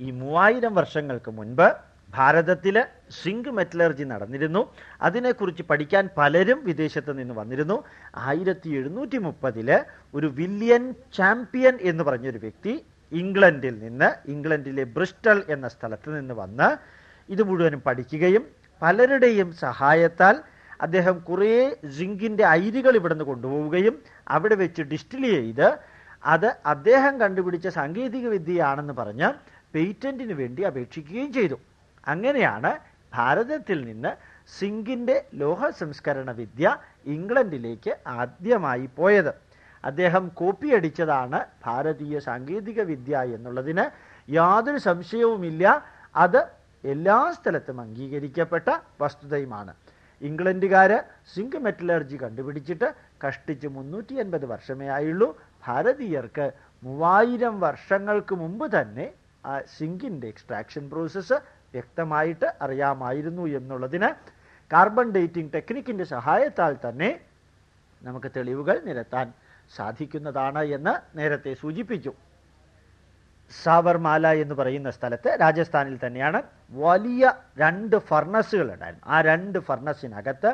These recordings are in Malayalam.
ഈ മൂവായിരം വർഷങ്ങൾക്ക് മുൻപ് ഭാരതത്തിൽ സിങ്ക് മെറ്റലർജി നടന്നിരുന്നു. അതിനെക്കുറിച്ച് പഠിക്കാൻ പലരും വിദേശത്ത് നിന്ന് വന്നിരുന്നു. ആയിരത്തി എഴുന്നൂറ്റി മുപ്പതിൽ ഒരു വില്യൻ ചാമ്പ്യൻ എന്ന് പറഞ്ഞൊരു വ്യക്തി ഇംഗ്ലണ്ടിൽ നിന്ന് ഇംഗ്ലണ്ടിലെ ബ്രിസ്റ്റൽ എന്ന സ്ഥലത്ത് നിന്ന് വന്ന് ഇത് മുഴുവനും പഠിക്കുകയും പലരുടെയും സഹായത്താൽ അദ്ദേഹം കുറേ സിങ്കിന്റെ അയിരുകൾ ഇവിടുന്ന് കൊണ്ടുപോവുകയും അവിടെ വെച്ച് ഡിസ്റ്റിൽ ചെയ്ത് അത് അദ്ദേഹം കണ്ടുപിടിച്ച സാങ്കേതിക വിദ്യയാണെന്ന് പറഞ്ഞ് പേറ്റന്റിന് വേണ്ടി അപേക്ഷിക്കുകയും ചെയ്തു. അങ്ങനെയാണ് ഭാരതത്തിൽ നിന്ന് സിങ്കിന്റെ ലോഹ സംസ്കരണ വിദ്യ ഇംഗ്ലണ്ടിലേക്ക് ആദ്യമായി പോയത്. അദ്ദേഹം കോപ്പി അടിച്ചതാണ് ഭാരതീയ സാങ്കേതിക വിദ്യ എന്നുള്ളതിന്. യാതൊരു സംശയവുമില്ല അത് എല്ലാ സ്ഥലത്തും അംഗീകരിക്കപ്പെട്ട വസ്തുതയുമാണ്. ഇംഗ്ലണ്ടുകാർ സിങ്ക് മെറ്റലർജി കണ്ടുപിടിച്ചിട്ട് കഷ്ടിച്ച് മുന്നൂറ്റി അൻപത് വർഷമേ ആയുള്ളൂ. ഭാരതീയർക്ക് മൂവായിരം വർഷങ്ങൾക്ക് മുമ്പ് തന്നെ സിങ്കിന്റെ എക്സ്ട്രാക്ഷൻ പ്രോസസ്സ് വ്യക്തമായിട്ട് അറിയാമായിരുന്നു എന്നുള്ളതിന് കാർബൺ ഡേറ്റിംഗ് ടെക്നിക്കിന്റെ സഹായത്താൽ തന്നെ നമുക്ക് തെളിവുകൾ നിരത്താൻ സാധിക്കുന്നതാണ് എന്ന് നേരത്തെ സൂചിപ്പിച്ചു. സാവർമാല എന്ന് പറയുന്ന സ്ഥലത്ത് രാജസ്ഥാനിൽ തന്നെയാണ് വലിയ രണ്ട് ഫർണസുകൾ ഉണ്ടായിരുന്നു ആ രണ്ട് ഫർണസിനകത്ത്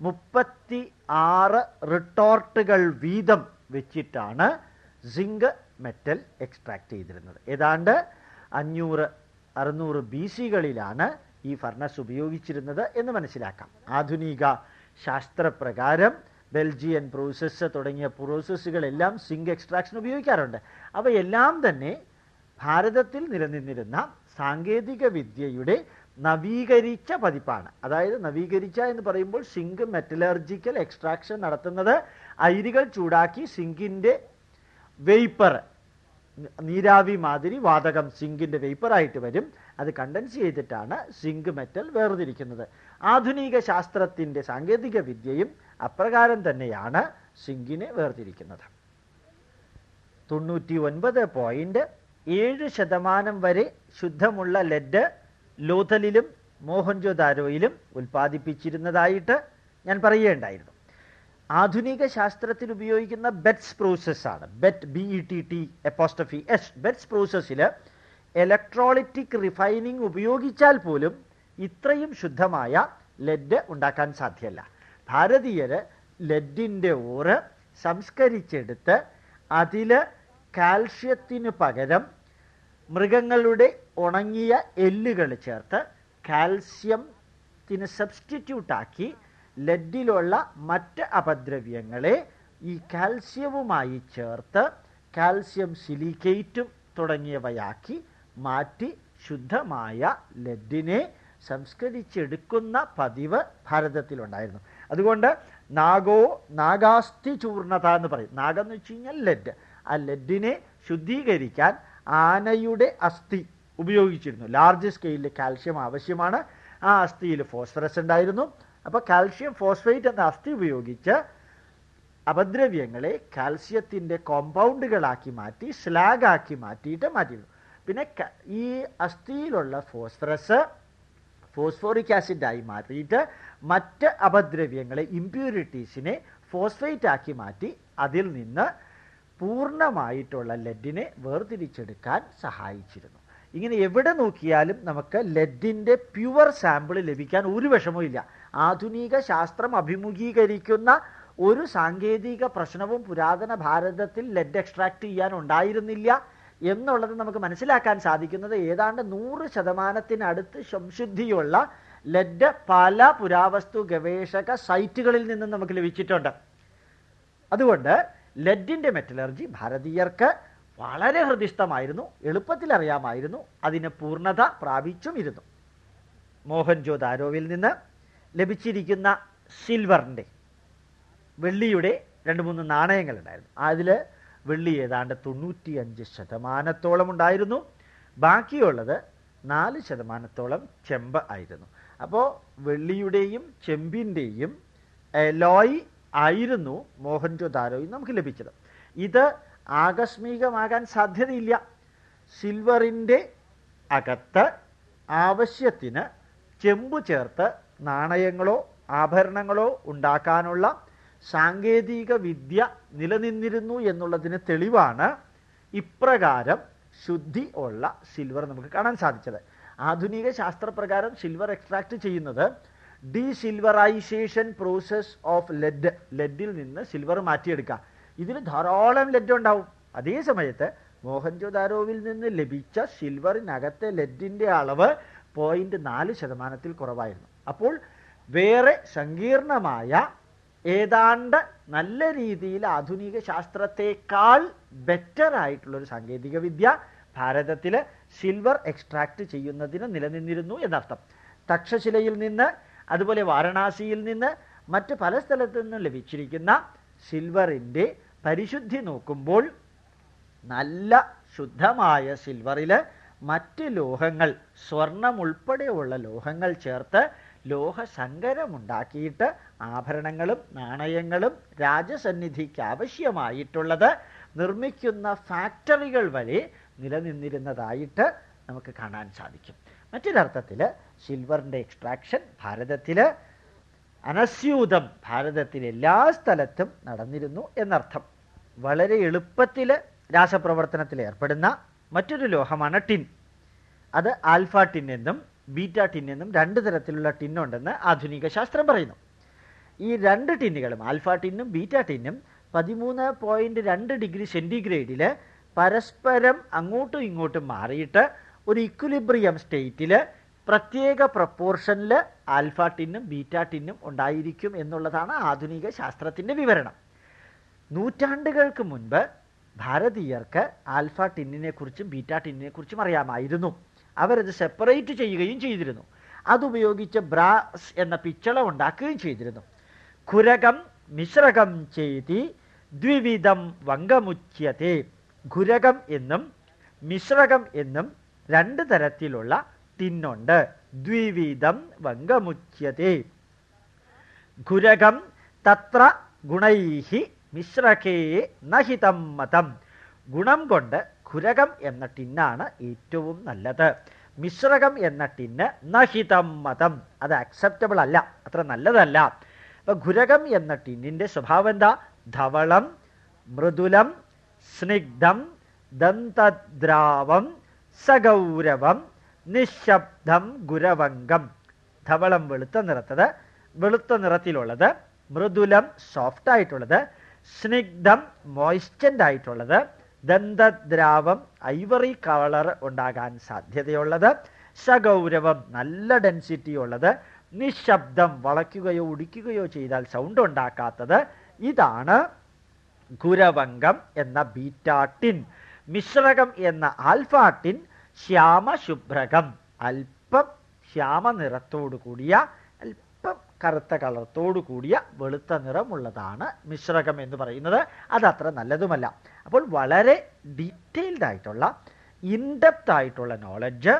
മുപ്പത്തി ആറ് റിട്ടോർട്ടുകൾ വീതം വെച്ചിട്ടാണ് സിങ്ക് മെറ്റൽ എക്സ്ട്രാക്ട് ചെയ്തിരുന്നത്. ഏതാണ്ട് അഞ്ഞൂറ് അറുന്നൂറ് ബി സികളിലാണ് ഈ ഫർണസ് ഉപയോഗിച്ചിരുന്നത് എന്ന് മനസ്സിലാക്കാം. ആധുനിക ശാസ്ത്രപ്രകാരം ബെൽജിയൻ പ്രോസസ്സ് തുടങ്ങിയ പ്രോസസ്സുകളെല്ലാം സിങ്ക് എക്സ്ട്രാക്ഷൻ ഉപയോഗിക്കാറുണ്ട്. അവയെല്ലാം തന്നെ ഭാരതത്തിൽ നിലനിന്നിരുന്ന സാങ്കേതിക വിദ്യയുടെ നവീകരിച്ച പതിപ്പാണ്. അതായത് നവീകരിച്ച എന്ന് പറയുമ്പോൾ സിങ്ക് മെറ്റലർജിക്കൽ എക്സ്ട്രാക്ഷൻ നടത്തുന്നത് അയിരികൾ ചൂടാക്കി സിങ്കിന്റെ വെയ്പ്പർ നീരാവി മാതിരി വാതകം സിങ്കിന്റെ വേപ്പറായിട്ട് വരും. അത് കണ്ടൻസ് ചെയ്തിട്ടാണ് സിങ്ക് മെറ്റൽ വേർതിരിക്കുന്നത്. ആധുനിക ശാസ്ത്രത്തിന്റെ സാങ്കേതിക വിദ്യയും അപ്രകാരം തന്നെയാണ് സിങ്കിനെ വേർതിരിക്കുന്നത്. തൊണ്ണൂറ്റി ഒൻപത് പോയിന്റ് ഏഴ് ശതമാനം വരെ ശുദ്ധമുള്ള ലെഡ് ലോഥലിലും മോഹൻജോദാരോയിലും ഉൽപ്പാദിപ്പിച്ചിരുന്നതായിട്ട് ഞാൻ പറയുകയുണ്ടായിരുന്നു. ആധുനിക ശാസ്ത്രത്തിൽ ഉപയോഗിക്കുന്ന ബെറ്റ്സ് പ്രോസസ്സാണ് Bett B E T T apostrophe S Betts പ്രോസസ്സിൽ ഇലക്ട്രോളിറ്റിക് റിഫൈനിങ് ഉപയോഗിച്ചാൽ പോലും ഇത്രയും ശുദ്ധമായ ലെഡ് ഉണ്ടാക്കാൻ സാധ്യമല്ല ഭാരതീയർ ലെഡിന്റെ ഓറ് സംസ്കരിച്ചെടുത്ത് അതിൽ കാൽഷ്യത്തിന് പകരം മൃഗങ്ങളുടെ ഉണങ്ങിയ എല്ലുകൾ ചേർത്ത് കാൽസ്യത്തിന് സബ്സ്റ്റിറ്റ്യൂട്ടാക്കി ലെഡിലുള്ള മറ്റ് അപദ്രവ്യങ്ങളെ ഈ കാൽസ്യവുമായി ചേർത്ത് കാൽസ്യം സിലിക്കേറ്റും തുടങ്ങിയവയാക്കി മാറ്റി ശുദ്ധമായ ലെഡിനെ സംസ്കരിച്ചെടുക്കുന്ന പതിവ് ഭാരതത്തിലുണ്ടായിരുന്നു. അതുകൊണ്ട് നാഗോ നാഗാസ്ഥി ചൂർണത എന്ന് പറയും. നാഗം എന്ന് വെച്ച് കഴിഞ്ഞാൽ ലെഡ്. ആ ലെഡിനെ ശുദ്ധീകരിക്കാൻ ആനയുടെ അസ്ഥി ഉപയോഗിച്ചിരുന്നു. ലാർജ് സ്കെയിലിൽ കാൽഷ്യം ആവശ്യമാണ്. ആ അസ്ഥിയിൽ ഫോസ്ഫറസ് ഉണ്ടായിരുന്നു. അപ്പോൾ കാൽഷ്യം ഫോസ്ഫേറ്റ് എന്ന അസ്ഥി ഉപയോഗിച്ച് അപദ്രവ്യങ്ങളെ കാൽസ്യത്തിന്റെ കോമ്പൗണ്ടുകളാക്കി മാറ്റി സ്ലാഗാക്കി മാറ്റിയിട്ട് മാറ്റിയിരുന്നു പിന്നെ ഈ അസ്ഥിയിലുള്ള ഫോസ്ഫറസ് ഫോസ്ഫോറിക് ആസിഡായി മാറ്റിയിട്ട് മറ്റ് അപദ്രവ്യങ്ങളെ ഇമ്പ്യൂരിറ്റീസിനെ ഫോസ്ഫേറ്റ് ആക്കി മാറ്റി അതിൽ നിന്ന് പൂർണമായിട്ടുള്ള ലെഡിനെ വേർതിരിച്ചെടുക്കാൻ സഹായിച്ചിരുന്നു. ഇങ്ങനെ എവിടെ നോക്കിയാലും നമുക്ക് ലെഡിന്റെ പ്യുവർ സാമ്പിൾ ലഭിക്കാൻ ഒരു വിഷമവും ആധുനിക ശാസ്ത്രം അഭിമുഖീകരിക്കുന്ന ഒരു സാങ്കേതിക പ്രശ്നവും പുരാതന ഭാരതത്തിൽ ലെഡ് എക്സ്ട്രാക്ട് ചെയ്യാൻ ഉണ്ടായിരുന്നില്ല എന്നുള്ളത് നമുക്ക് മനസ്സിലാക്കാൻ സാധിക്കുന്നത്. ഏതാണ്ട് നൂറ് ശതമാനത്തിനടുത്ത് സംശുദ്ധിയുള്ള ലെഡ് പല പുരാവസ്തു ഗവേഷക സൈറ്റുകളിൽ നിന്നും നമുക്ക് ലഭിച്ചിട്ടുണ്ട്. അതുകൊണ്ട് ലെഡിന്റെ മെറ്റലർജി ഭാരതീയർക്ക് വളരെ ഹൃദിസ്ഥമായിരുന്നു എളുപ്പത്തിൽ അറിയാമായിരുന്നു അതിന് പൂർണത പ്രാപിച്ചും ഇരുന്നു. മോഹൻജോദാരോവിൽ നിന്ന് ലഭിച്ചിരിക്കുന്ന സിൽവറിന്റെ വെള്ളിയുടെ രണ്ട് മൂന്ന് നാണയങ്ങളുണ്ടായിരുന്നു അതിൽ വെള്ളി ഏതാണ്ട് തൊണ്ണൂറ്റിയഞ്ച് ശതമാനത്തോളം ഉണ്ടായിരുന്നു. ബാക്കിയുള്ളത് നാല് ശതമാനത്തോളം ചെമ്പ് ആയിരുന്നു. അപ്പോൾ വെള്ളിയുടെയും ചെമ്പിന്റെയും ലോയി ആയിരുന്നു മോഹൻജോദാരോയിൽ നമുക്ക് ലഭിച്ചത്. ഇത് ആകസ്മികമാകാൻ സാധ്യതയില്ല. സിൽവറിന്റെ അകത്ത് ആവശ്യത്തിന് ചെമ്പ് ചേർത്ത് നാണയങ്ങളോ ആഭരണങ്ങളോ ഉണ്ടാക്കാനുള്ള സാങ്കേതിക വിദ്യ നിലനിന്നിരുന്നു എന്നുള്ളതിന് തെളിവാണ് ഇപ്രകാരം ശുദ്ധി ഉള്ള സിൽവർ നമുക്ക് കാണാൻ സാധിച്ചത്. ആധുനിക ശാസ്ത്രപ്രകാരം സിൽവർ എക്സ്ട്രാക്ട് ചെയ്യുന്നത് de desilverisation process of lead ലെഡിൽ നിന്ന് സിൽവർ മാറ്റിയെടുക്കുക. ഇതിൽ ധാരാളം ലെഡ് ഉണ്ടാവും. അതേ സമയത്ത് മോഹൻജോദാരോവിൽ നിന്ന് ലഭിച്ച സിൽവറിനകത്തെ ലെഡിന്റെ അളവ് പോയിന്റ് നാല് ശതമാനത്തിൽ കുറവായിരുന്നു. അപ്പോൾ വേറെ സങ്കീർണമായ ഏതാണ്ട് നല്ല രീതിയിൽ ആധുനിക ശാസ്ത്രത്തെക്കാൾ ബെറ്റർ ആയിട്ടുള്ളൊരു സാങ്കേതിക വിദ്യ ഭാരതത്തിൽ സിൽവർ എക്സ്ട്രാക്ട് ചെയ്യുന്നതിന് നിലനിന്നിരുന്നു എന്നർത്ഥം. തക്ഷശിലയിൽ നിന്ന് അതുപോലെ വാരണാസിയിൽ നിന്ന് മറ്റ് പല സ്ഥലത്തു നിന്നും ലഭിച്ചിരിക്കുന്ന സിൽവറിന്റെ പരിശുദ്ധി നോക്കുമ്പോൾ നല്ല ശുദ്ധമായ സിൽവറിൽ മറ്റ് ലോഹങ്ങൾ സ്വർണം ഉൾപ്പെടെയുള്ള ലോഹങ്ങൾ ചേർത്ത് ലോഹസങ്കരമുണ്ടാക്കിയിട്ട് ആഭരണങ്ങളും നാണയങ്ങളും രാജസന്നിധിക്ക് ആവശ്യമായിട്ടുള്ളത് നിർമ്മിക്കുന്ന ഫാക്ടറികൾ വരെ നിലനിന്നിരുന്നതായിട്ട് നമുക്ക് കാണാൻ സാധിക്കും. മറ്റൊരർത്ഥത്തിൽ സിൽവറിന്റെ എക്സ്ട്രാക്ഷൻ ഭാരതത്തിൽ അനസ്യൂതം ഭാരതത്തിൽ എല്ലാ സ്ഥലത്തും നടന്നിരുന്നു എന്നർത്ഥം. വളരെ എളുപ്പത്തിൽ രാസപ്രവർത്തനത്തിൽ ഏർപ്പെടുന്ന മറ്റൊരു ലോഹമാണ് ടിൻ. അത് ആൽഫ ടിൻ എന്നും ബീറ്റ ടിൻ എന്നും രണ്ട് തരത്തിലുള്ള ടിന്നുണ്ടെന്ന് ആധുനിക ശാസ്ത്രം പറയുന്നു. ഈ രണ്ട് ടിന്നുകളും ആൽഫ ടിന്നും ബീറ്റ ടിന്നും പതിമൂന്ന് പോയിന്റ് രണ്ട് ഡിഗ്രി സെന്റിഗ്രേഡിൽ പരസ്പരം അങ്ങോട്ടും ഇങ്ങോട്ടും മാറിയിട്ട് ഒരു ഇക്വിലിബ്രിയം സ്റ്റേറ്റിൽ പ്രത്യേക പ്രപ്പോർഷനിൽ ആൽഫ ടിന്നും ബീറ്റ ടിന്നും ഉണ്ടായിരിക്കും എന്നുള്ളതാണ് ആധുനിക ശാസ്ത്രത്തിന്റെ വിവരണം. നൂറ്റാണ്ടുകൾക്ക് മുൻപ് ഭാരതീയർക്ക് ആൽഫ ടിന്നിനെ കുറിച്ചും ബീറ്റ ടിന്നിനെ കുറിച്ചും അറിയാമായിരുന്നു. അവരത് സെപ്പറേറ്റ് ചെയ്യുകയും ചെയ്തിരുന്നു. അതുപയോഗിച്ച് ബ്രാസ് എന്ന പിച്ചള ഉണ്ടാക്കുകയും ചെയ്തിരുന്നു. ഖുരകം മിശ്രകം ചെയ്തി ദ്വിവിധം വങ്കമുച്യത്തെ ഖുരകം എന്നും മിശ്രകം എന്നും രണ്ട് തരത്തിലുള്ള തിന്നുണ്ട് ദ്വിവിധം വങ്കമുച്യത്തെ ഖുരകം തത്ര ഗുണൈഹി മിശ്രകേ നഹിതം മതം. ഗുണം കൊണ്ട് ഖുരകം എന്ന ടിന്നാണ് ഏറ്റവും നല്ലത്. മിശ്രകം എന്ന ടിന്ന് നഹിതം മതം. അത് അക്സെപ്റ്റബിൾ അല്ല അത്ര നല്ലതല്ല. അപ്പൊ ഖുരകം എന്ന ടിന്നിന്റെ സ്വഭാവം എന്താ ധവളം മൃദുലം സ്നിഗ്ധം ദന്തദ്രാവം സഗൗരവം നിശബ്ദം ഗുരവംഗം. ധവളം വെളുത്ത നിറത്തത് വെളുത്ത നിറത്തിലുള്ളത് മൃദുലം സോഫ്റ്റ് ആയിട്ടുള്ളത് സ്നിഗ്ധം മോയ്സ്റ്റന്റ് ആയിട്ടുള്ളത് ദന്തദ്രാവം ഐവറി കളർ ഉണ്ടാകാൻ സാധ്യതയുള്ളത് സഗൗരവം നല്ല ഡെൻസിറ്റി ഉള്ളത് നിശബ്ദം വളയ്ക്കുകയോ ഉടിക്കുകയോ ചെയ്താൽ സൗണ്ട് ഉണ്ടാക്കാത്തത് ഇതാണ് ഗുരവംഗം എന്ന ബീറ്റാട്ടിൻ മിശ്രകം എന്ന ആൽഫാട്ടിൻ ശ്യാമശുഭ്രകം. അല്പം ശ്യാമ നിറത്തോടു കൂടിയ അല്പം കറുത്ത കളർത്തോടു കൂടിയ വെളുത്ത നിറമുള്ളതാണ് മിശ്രകം എന്ന് പറയുന്നത്. അതത്ര നല്ലതുമല്ല. അപ്പോൾ വളരെ ഡീറ്റെയിൽഡ് ആയിട്ടുള്ള ഇൻഡെപ്ത് ആയിട്ടുള്ള നോളജ്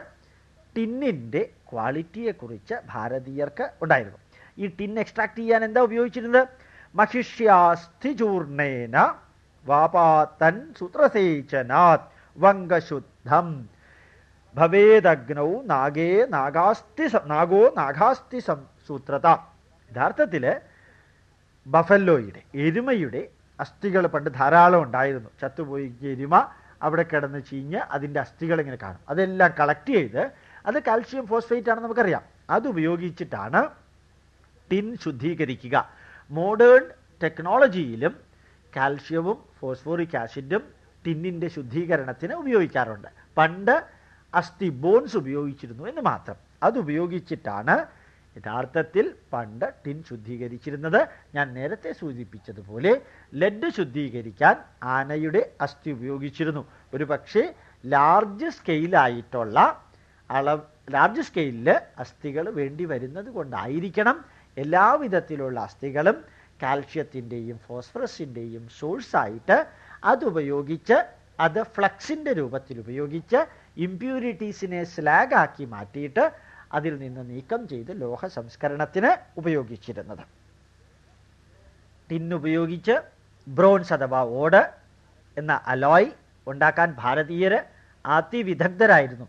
ടിന്നിന്റെ ക്വാളിറ്റിയെക്കുറിച്ച് ഭാരതീയർക്ക് ഉണ്ടായിരുന്നു. ഈ ടിൻ എക്സ്ട്രാക്ട് ചെയ്യാൻ എന്താ ഉപയോഗിച്ചിരുന്നത്? മഹിഷ്യാസ്ഥിചൂർണേന വാപാത്തൻ സൂത്രസേചനാത് വംഗശുദ്ധം. ഭവേദഗ്നൗ നാഗേ നാഗാസ്തി നാഗോ നാഗാസ്തി സൂത്രത. യഥാർത്ഥത്തിൽ ബഫല്ലോയുടെ എരുമയുടെ അസ്ഥികൾ പണ്ട് ധാരാളം ഉണ്ടായിരുന്നു. ചത്തുപോയി എരുമ അവിടെ കിടന്ന് ചീഞ്ഞ് അതിന്റെ അസ്ഥികൾ ഇങ്ങനെ കാണും. അതെല്ലാം കളക്ട് ചെയ്ത് അത് കാൽഷ്യം ഫോസ്ഫേറ്റ് ആണെന്ന് നമുക്കറിയാം. അത് ഉപയോഗിച്ചിട്ടാണ് ടിൻ ശുദ്ധീകരിക്കുക. മോഡേൺ ടെക്നോളജിയിലും കാൽഷ്യവും ഫോസ്ഫോറിക് ആസിഡും ടിന്നിന്റെ ശുദ്ധീകരണത്തിന് ഉപയോഗിക്കാറുണ്ട്. പണ്ട് അസ്ഥി ബോൺസ് ഉപയോഗിച്ചിരുന്നു എന്ന് മാത്രം. അത് ഉപയോഗിച്ചിട്ടാണ് യഥാർത്ഥത്തിൽ പണ്ട് ടിൻ ശുദ്ധീകരിച്ചിരുന്നത് ഞാൻ നേരത്തെ സൂചിപ്പിച്ചതുപോലെ ലെഡ് ശുദ്ധീകരിക്കാൻ ആനയുടെ അസ്ഥി ഉപയോഗിച്ചിരുന്നു. ഒരു പക്ഷേ ലാർജ് സ്കെയിലായിട്ടുള്ള അളവ് ലാർജ് സ്കെയിലിൽ അസ്ഥികൾ വേണ്ടി വരുന്നത് കൊണ്ടായിരിക്കണം എല്ലാവിധത്തിലുള്ള അസ്ഥികളും കാൽഷ്യത്തിന്റെയും ഫോസ്ഫറസിന്റെയും സോഴ്സായിട്ട് അതുപയോഗിച്ച് അത് ഫ്ലക്സിന്റെ രൂപത്തിൽ ഉപയോഗിച്ച് ഇമ്പ്യൂരിറ്റീസിനെ സ്ലാഗാക്കി മാറ്റിയിട്ട് അതിൽ നിന്ന് നീക്കം ചെയ്ത് ലോഹ സംസ്കരണത്തിന് ഉപയോഗിച്ചിരുന്നത്. ടിന്നുപയോഗിച്ച് ബ്രോൺസ് അഥവാ ഓട് എന്ന അലോയ് ഉണ്ടാക്കാൻ ഭാരതീയർ അതിവിദഗ്ധരായിരുന്നു.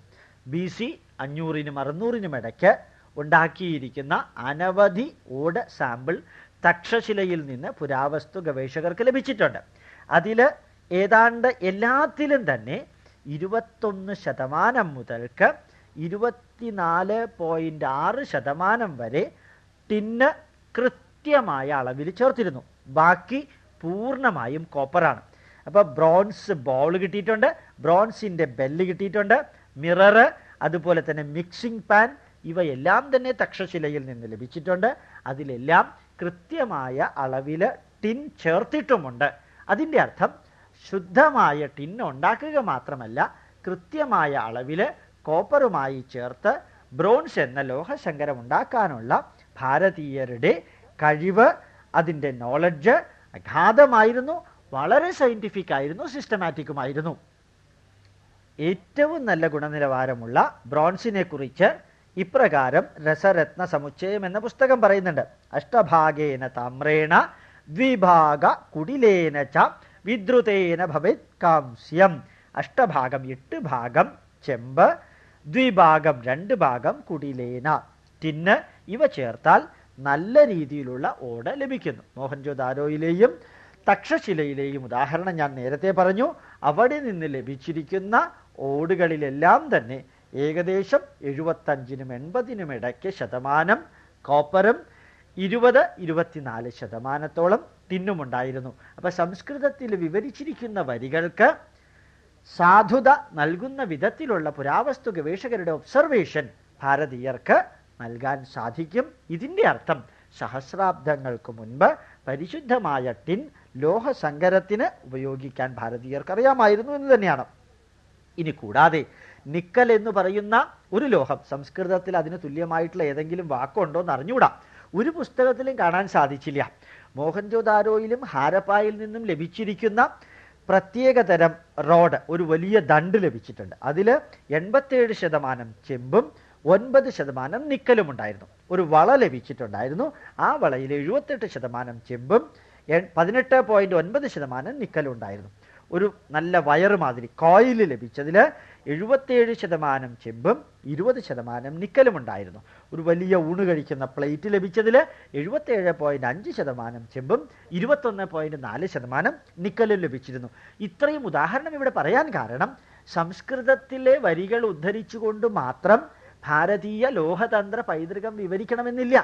ബി സി അഞ്ഞൂറിനും അറുന്നൂറിനും ഇടയ്ക്ക് ഉണ്ടാക്കിയിരിക്കുന്ന അനവധി ഓട് സാമ്പിൾ തക്ഷശിലയിൽ നിന്ന് പുരാവസ്തു ഗവേഷകർക്ക് ലഭിച്ചിട്ടുണ്ട്. അതിൽ ഏതാണ്ട് എല്ലാത്തിലും തന്നെ ഇരുപത്തൊന്ന് ശതമാനം മുതൽക്ക് ഇരുപത്തിനാല് പോയിന്റ് ആറ് ശതമാനം വരെ ടിന്ന് കൃത്യമായ അളവിൽ ചേർത്തിരുന്നു. ബാക്കി പൂർണമായും കോപ്പറാണ് അപ്പോൾ ബ്രോൺസ് ബോൾ കിട്ടിയിട്ടുണ്ട്. ബ്രോൺസിന്റെ ബെല്ല് കിട്ടിയിട്ടുണ്ട്. മിററ് അതുപോലെ തന്നെ മിക്സിംഗ് പാൻ ഇവയെല്ലാം തന്നെ തക്ഷശിലയിൽ നിന്ന് ലഭിച്ചിട്ടുണ്ട്. അതിലെല്ലാം കൃത്യമായ അളവിൽ ടിൻ ചേർത്തിട്ടുമുണ്ട്. അതിന്റെ അർത്ഥം ശുദ്ധമായ ടിൻ ഉണ്ടാക്കുക മാത്രമല്ല കൃത്യമായ അളവിൽ കോപ്പറുമായി ചേർത്ത് ബ്രോൺസ് എന്ന ലോഹശങ്കരം ഉണ്ടാക്കാനുള്ള ഭാരതീയരുടെ കഴിവ് അതിന്റെ നോളജ് അഗാധമായിരുന്നു. വളരെ സയന്റിഫിക് ആയിരുന്നു സിസ്റ്റമാറ്റിക്കുമായിരുന്നു ഏറ്റവും നല്ല ഗുണനിലവാരമുള്ള ബ്രോൺസിനെ കുറിച്ച് ഇപ്രകാരം രസരത്ന സമുച്ചയം എന്ന പുസ്തകം പറയുന്നുണ്ട്. അഷ്ടഭാഗേന താമ്രേണ ദ്വിഭാഗ കുടിലേന ച വിദ്രുതേന ഭവേത് കാംസ്യം. അഷ്ടഭാഗം എട്ട് ഭാഗം ചെമ്പ് ദ്വിഭാഗം രണ്ട് ഭാഗം കുടിലേന. ടിന്ന് ഇവ ചേർത്താൽ നല്ല രീതിയിലുള്ള ഓട ലഭിക്കുന്നു. മോഹൻജോദാരോയിലെയും തക്ഷശിലയിലെയും ഉദാഹരണം ഞാൻ നേരത്തെ പറഞ്ഞു. അവിടെ നിന്ന് ലഭിച്ചിരിക്കുന്ന ഓടുകളിലെല്ലാം തന്നെ ഏകദേശം എഴുപത്തഞ്ചിനും എൺപതിനും ഇടയ്ക്ക് ശതമാനം കോപ്പറും ഇരുപത് ഇരുപത്തിനാല് ശതമാനത്തോളം തിന്നുമുണ്ടായിരുന്നു. അപ്പൊ സംസ്കൃതത്തിൽ വിവരിച്ചിരിക്കുന്ന വരികൾക്ക് സാധുത നൽകുന്ന വിധത്തിലുള്ള പുരാവസ്തു ഗവേഷകരുടെ ഒബ്സർവേഷൻ ഭാരതീയർക്ക് നൽകാൻ സാധിക്കും. ഇതിന്റെ അർത്ഥം സഹസ്രാബ്ദങ്ങൾക്ക് മുൻപ് പരിശുദ്ധമായ ടിൻ ലോഹസങ്കരത്തിന് ഉപയോഗിക്കാൻ ഭാരതീയർക്ക് അറിയാമായിരുന്നു എന്ന് തന്നെയാണ്. ഇനി കൂടാതെ നിക്കൽ എന്ന് പറയുന്ന ഒരു ലോഹം സംസ്കൃതത്തിൽ അതിന് തുല്യമായിട്ടുള്ള ഏതെങ്കിലും വാക്കുണ്ടോ എന്ന് അറിഞ്ഞുകൂടാ. ഒരു പുസ്തകത്തിലും കാണാൻ സാധിച്ചില്ല. മോഹൻജോദാരോയിലും ഹാരപ്പായിൽ നിന്നും ലഭിച്ചിരിക്കുന്ന പ്രത്യേകതരം റോഡ് ഒരു വലിയ ദണ്ട് ലഭിച്ചിട്ടുണ്ട്. അതിൽ എൺപത്തേഴ് ശതമാനം ചെമ്പും ഒൻപത് ശതമാനം നിക്കലും ഉണ്ടായിരുന്നു. ഒരു വള ലഭിച്ചിട്ടുണ്ടായിരുന്നു. ആ വളയിൽ എഴുപത്തെട്ട് ശതമാനം ചെമ്പും പതിനെട്ട് പോയിന്റ് ഒൻപത് ശതമാനം നിക്കലും ഉണ്ടായിരുന്നു. ഒരു നല്ല വയറ് മാതിരി കോയിൽ ലഭിച്ചതിൽ എഴുപത്തേഴ് ശതമാനം ചെമ്പും ഇരുപത് ശതമാനം നിക്കലും ഉണ്ടായിരുന്നു. ഒരു വലിയ ഊണ് കഴിക്കുന്ന പ്ലേറ്റ് ലഭിച്ചതിൽ എഴുപത്തേഴ് പോയിന്റ് അഞ്ച് ശതമാനം ചെമ്പും ഇരുപത്തൊന്ന് പോയിന്റ് നാല് ശതമാനം നിക്കലും ലഭിച്ചിരുന്നു. ഇത്രയും ഉദാഹരണം ഇവിടെ പറയാൻ കാരണം സംസ്കൃതത്തിലെ വരികൾ ഉദ്ധരിച്ചുകൊണ്ട് മാത്രം ഭാരതീയ ലോഹതന്ത്ര പൈതൃകം വിവരിക്കണമെന്നില്ല.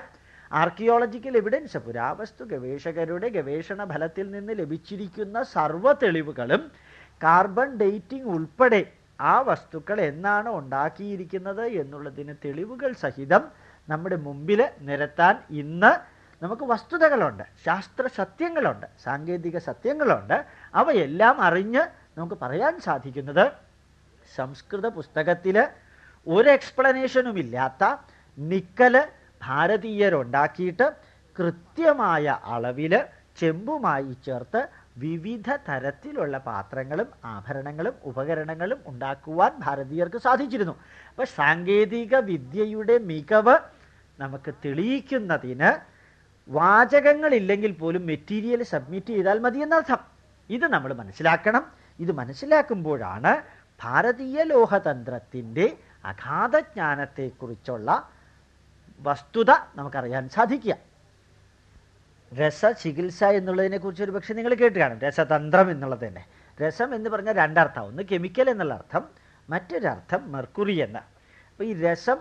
ആർക്കിയോളജിക്കൽ എവിഡൻസ് പുരാവസ്തു ഗവേഷകരുടെ ഗവേഷണ ഫലത്തിൽ നിന്ന് ലഭിച്ചിരിക്കുന്ന സർവ തെളിവുകളും കാർബൺ ഡേറ്റിംഗ് ഉൾപ്പെടെ ആ വസ്തുക്കൾ എന്നാണ് ഉണ്ടാക്കിയിരിക്കുന്നത് എന്നുള്ളതിന് തെളിവുകൾ സഹിതം നമ്മുടെ മുമ്പിൽ നിരത്താൻ ഇന്ന് നമുക്ക് വസ്തുതകളുണ്ട് ശാസ്ത്ര സത്യങ്ങളുണ്ട് സാങ്കേതിക സത്യങ്ങളുണ്ട്. അവയെല്ലാം അറിഞ്ഞ് നമുക്ക് പറയാൻ സാധിക്കുന്നത് സംസ്കൃത പുസ്തകത്തിൽ ഒരു എക്സ്പ്ലനേഷനും ഇല്ലാത്ത നിക്കൽ ഭാരതീയരുണ്ടാക്കിയിട്ട് കൃത്യമായ അളവിൽ ചെമ്പുമായി ചേർത്ത് വിവിധ തരത്തിലുള്ള പാത്രങ്ങളും ആഭരണങ്ങളും ഉപകരണങ്ങളും ഉണ്ടാക്കുവാൻ ഭാരതീയർക്ക് സാധിച്ചിരുന്നു. അപ്പൊ സാങ്കേതിക വിദ്യയുടെ മികവ് നമുക്ക് തെളിയിക്കുന്നതിന് വാചകങ്ങളില്ലെങ്കിൽ പോലും മെറ്റീരിയൽ സബ്മിറ്റ് ചെയ്താൽ മതി എന്നർത്ഥം. ഇത് നമ്മൾ മനസ്സിലാക്കണം. ഇത് മനസ്സിലാക്കുമ്പോഴാണ് ഭാരതീയ ലോഹതന്ത്രത്തിന്റെ അഗാധജ്ഞാനത്തെക്കുറിച്ചുള്ള വസ്തുത നമുക്കറിയാൻ സാധിക്കുക. രസ ചികിത്സ എന്നുള്ളതിനെ കുറിച്ച് ഒരു പക്ഷെ നിങ്ങൾ കേട്ട് കാണും രസതന്ത്രം എന്നുള്ളത് തന്നെ. രസം എന്ന് പറഞ്ഞാൽ രണ്ടർത്ഥം. ഒന്ന് കെമിക്കൽ എന്നുള്ള അർത്ഥം മറ്റൊരർത്ഥം മെർക്കുറി എന്ന. അപ്പോൾ ഈ രസം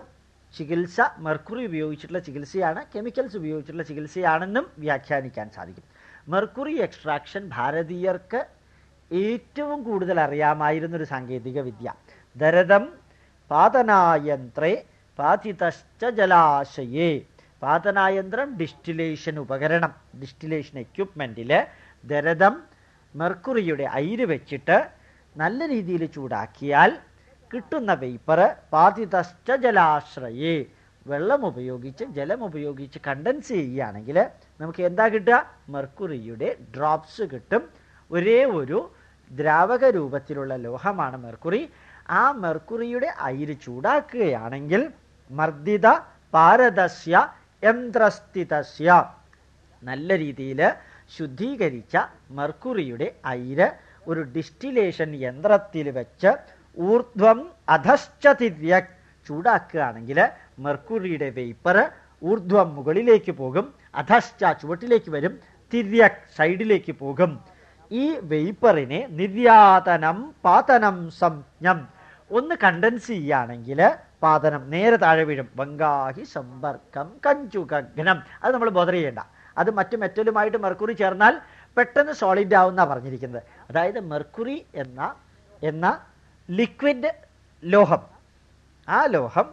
ചികിത്സ മെർക്കുറി ഉപയോഗിച്ചിട്ടുള്ള ചികിത്സയാണ് കെമിക്കൽസ് ഉപയോഗിച്ചിട്ടുള്ള ചികിത്സയാണെന്നും വ്യാഖ്യാനിക്കാൻ സാധിക്കും. മെർക്കുറി എക്സ്ട്രാക്ഷൻ ഭാരതീയർക്ക് ഏറ്റവും കൂടുതൽ അറിയാമായിരുന്നൊരു സാങ്കേതിക വിദ്യ. ദരതം പാതനായന്ത്രേ പാതിതശ്ച ജലാശയേ. പാതനായന്ത്രം ഡിസ്റ്റിലേഷൻ ഉപകരണം. ഡിസ്റ്റിലേഷൻ എക്യുപ്മെന്റിൽ ദരദം മെർക്കുറിയുടെ അയിര് വെച്ചിട്ട് നല്ല രീതിയിൽ ചൂടാക്കിയാൽ കിട്ടുന്ന വേപ്പർ പാതിതശ്ച ജലാശ്രയേ. വെള്ളം ഉപയോഗിച്ച് ജലം ഉപയോഗിച്ച് കണ്ടൻസ് ചെയ്യുകയാണെങ്കിൽ നമുക്ക് എന്താ കിട്ടുക? മെർക്കുറിയുടെ ഡ്രോപ്സ് കിട്ടും. ഒരേ ഒരു ദ്രാവക രൂപത്തിലുള്ള ലോഹമാണ് മെർക്കുറി. ആ മെർക്കുറിയുടെ അയിര് ചൂടാക്കുകയാണെങ്കിൽ മർദ്ദിത പാരദസ്യ യന്ത്രസ്ഥിതസ്യ നല്ല രീതിയിൽ ശുദ്ധീകരിച്ച മർക്കുറിയുടെ അയിര് ഒരു ഡിസ്റ്റിലേഷൻ യന്ത്രത്തിൽ വെച്ച് ഊർധ്വം അധശ്ചതിര്യ ചൂടാക്കുകയാണെങ്കിൽ മെർക്കുറിയുടെ വേപ്പർ ഊർധ്വം മുകളിലേക്ക് പോകും അധശ്ച ചുവട്ടിലേക്ക് വരും തിര്യക് സൈഡിലേക്ക് പോകും. ഈ വേപ്പറിനെ നിര്യാതനം പാതനം സംജ്ഞം. ഒന്ന് കണ്ടൻസ് ചെയ്യുകയാണെങ്കിൽ പാതനം നേരെ താഴെ വീഴും. വങ്കാഹി സമ്പർക്കം കഞ്ചുകഗ്നം. അത് നമ്മൾ ബോധർ ചെയ്യേണ്ട. അത് മറ്റു മെറ്റലുമായിട്ട് മെർക്കുറി ചേർന്നാൽ പെട്ടെന്ന് സോളിഡ് ആവുന്ന പറഞ്ഞിരിക്കുന്നത്. അതായത് മെർക്കുറി എന്ന എന്ന ലിക്വിഡ് ലോഹം. ആ ലോഹം